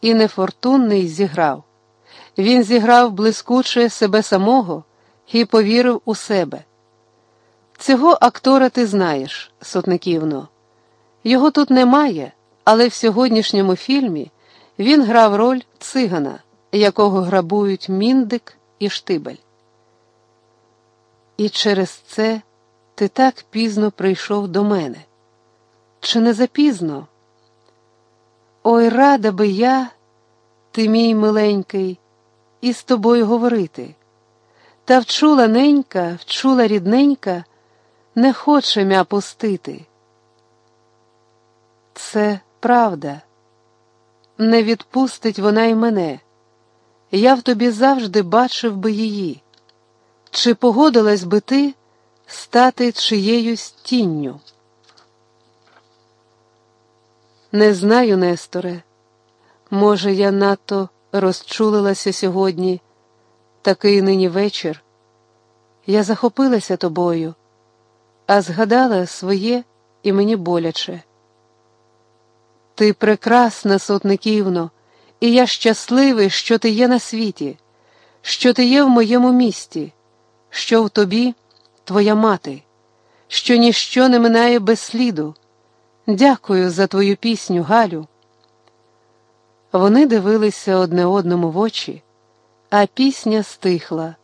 і нефортунний зіграв. Він зіграв блискуче себе самого і повірив у себе. Цього актора ти знаєш, Сотниківно. Його тут немає, але в сьогоднішньому фільмі він грав роль цигана, якого грабують міндик і штибель. І через це ти так пізно прийшов до мене. Чи не запізно? Ой, рада би я, ти мій миленький, і з тобою говорити. Та вчула ненька, вчула рідненька, не хоче мя пустити. Це правда, не відпустить вона й мене. Я в тобі завжди бачив би її. Чи погодилась би ти стати чиєюсь тінню? Не знаю, Несторе. Може, я надто розчулилася сьогодні, такий нині вечір. Я захопилася тобою, а згадала своє і мені боляче. Ти прекрасна, сотниківно, і я щасливий, що ти є на світі, що ти є в моєму місті, що в тобі твоя мати, що ніщо не минає без сліду. Дякую за твою пісню, Галю. Вони дивилися одне одному в очі, а пісня стихла,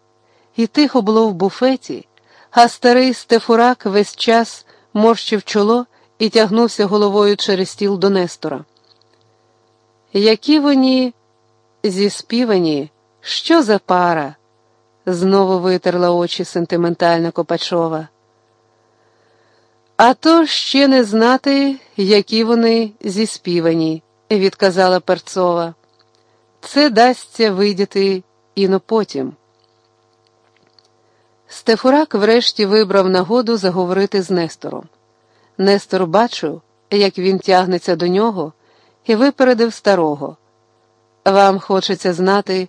і тихо було в буфеті, а старий Стефурак весь час морщив чоло і тягнувся головою через стіл до Нестора. Які вони зіспівані, що за пара? знову витерла очі сентиментальна Копачова. А то ще не знати, які вони зіспівані, відказала Перцова. Це дасться видіти іно потім. Стефурак врешті вибрав нагоду заговорити з Нестором. Нестор бачив, як він тягнеться до нього, і випередив старого. Вам хочеться знати,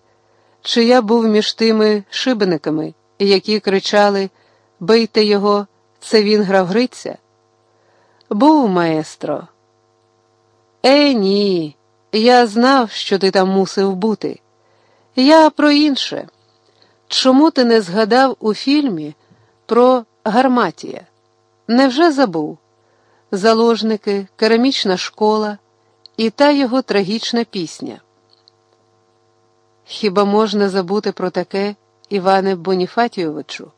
чи я був між тими шибениками, які кричали Бийте його, це він грав Гриця? Був маестро. Е, ні, я знав, що ти там мусив бути. Я про інше. Чому ти не згадав у фільмі про Гарматія? Невже забув? Заложники, керамічна школа і та його трагічна пісня. Хіба можна забути про таке, Іване Боніфатійовичу?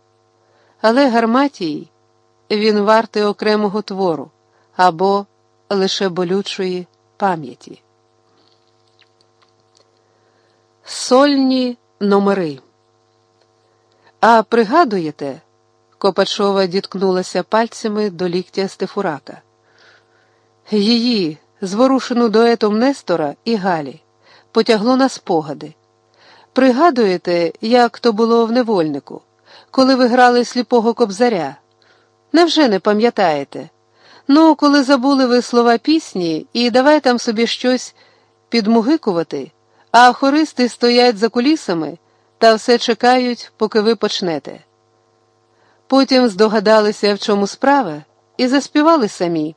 Але Гарматій він вартий окремого твору або лише болючої пам'яті. Сольні номери. А пригадуєте? Копачова діткнулася пальцями до ліктя Стефурака. Її, зворушену дуетом Нестора і Галі, потягло на спогади. Пригадуєте, як то було в невольнику, коли ви грали сліпого кобзаря? Невже не пам'ятаєте? Ну, коли забули ви слова пісні і давай там собі щось підмугикувати, а хористи стоять за кулісами та все чекають, поки ви почнете. Потім здогадалися, в чому справа, і заспівали самі.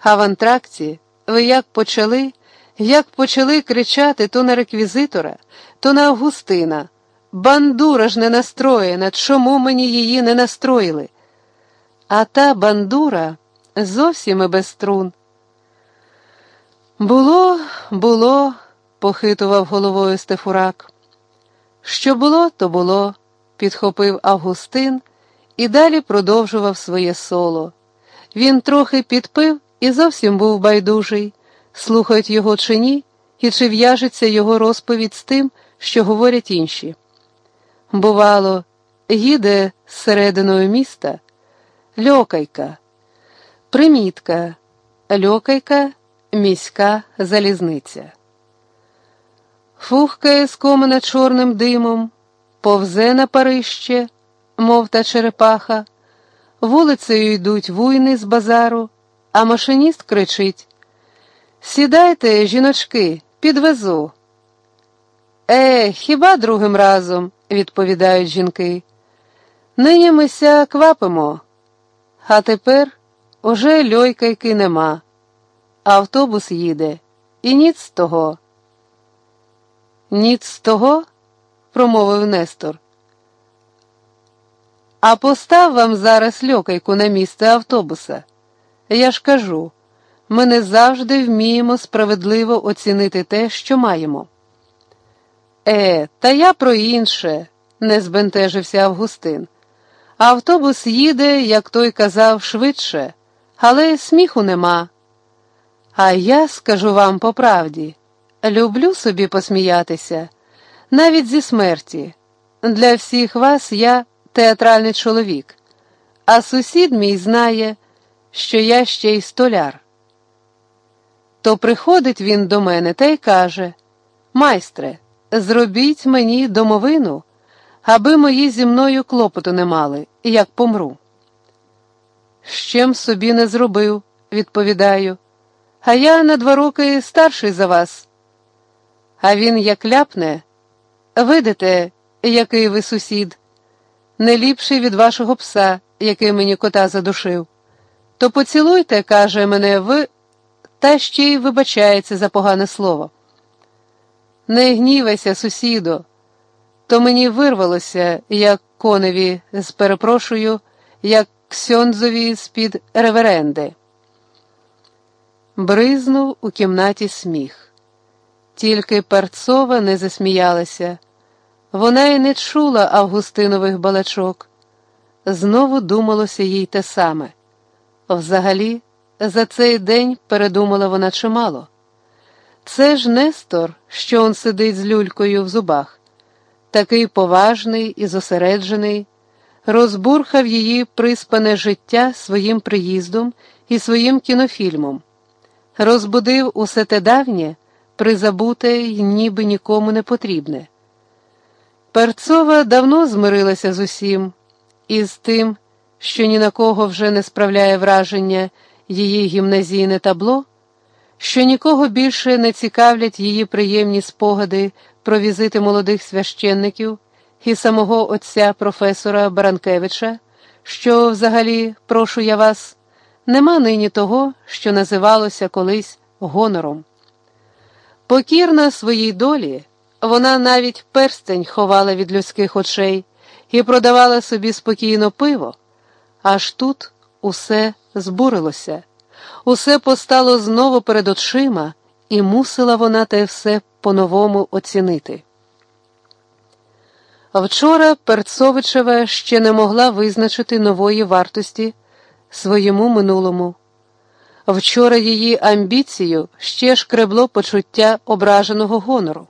А в антракті ви як почали, як почали кричати то на реквізитора, то на Августина. Бандура ж не настроєна, чому мені її не настроїли? А та бандура зовсім і без струн. Було, було, похитував головою Стефурак. Що було, то було, підхопив Августин і далі продовжував своє соло. Він трохи підпив і зовсім був байдужий, слухають його чи ні, і чи в'яжеться його розповідь з тим, що говорять інші. Бувало, їде з серединою міста льокайка, примітка, льокайка, міська залізниця. Фухкає скомена чорним димом, повзе на парище, мов та черепаха, вулицею йдуть вуйни з базару, а машиніст кричить Сідайте, жіночки, підвезу. Е, хіба другим разом, відповідають жінки. Нині мися квапимо, а тепер уже льойкайки нема. Автобус їде, і ніц того. Ніц того, промовив Нестор. А постав вам зараз льокайку на місце автобуса. Я ж кажу, ми не завжди вміємо справедливо оцінити те, що маємо. Е, та я про інше, не збентежився Августин. Автобус їде, як той казав, швидше, але сміху нема. А я скажу вам по правді, люблю собі посміятися, навіть зі смерті. Для всіх вас я театральний чоловік, а сусід мій знає, що я ще й столяр. То приходить він до мене та й каже: Майстре, зробіть мені домовину, аби мої зі мною клопоту не мали, як помру. Чим собі не зробив, відповідаю, а я на два роки старший за вас. А він як ляпне, видите, який ви сусід, не ліпший від вашого пса, який мені кота задушив. То поцілуйте, каже мене, ви, та ще й вибачається за погане слово. Не гнівайся, сусідо, то мені вирвалося, як коневі, з перепрошую, як ксьонзові з-під реверенди. Бризнув у кімнаті сміх. Тільки Перцова не засміялася. Вона й не чула Августинових балачок. Знову думалося їй те саме. Взагалі, за цей день передумала вона чимало. Це ж Нестор, що он сидить з люлькою в зубах, такий поважний і зосереджений, розбурхав її приспане життя своїм приїздом і своїм кінофільмом, розбудив усе те давнє, призабуте й ніби нікому не потрібне. Перцова давно змирилася з усім, і з тим, що ні на кого вже не справляє враження її гімназійне табло, що нікого більше не цікавлять її приємні спогади про візити молодих священників і самого отця професора Баранкевича, що взагалі, прошу я вас, нема нині того, що називалося колись гонором. Покірна своїй долі. Вона навіть перстень ховала від людських очей і продавала собі спокійно пиво, аж тут усе збурилося, усе постало знову перед очима, і мусила вона те все по-новому оцінити. Вчора Перцовичева ще не могла визначити нової вартості своєму минулому. Вчора її амбіцію ще шкребло почуття ображеного гонору.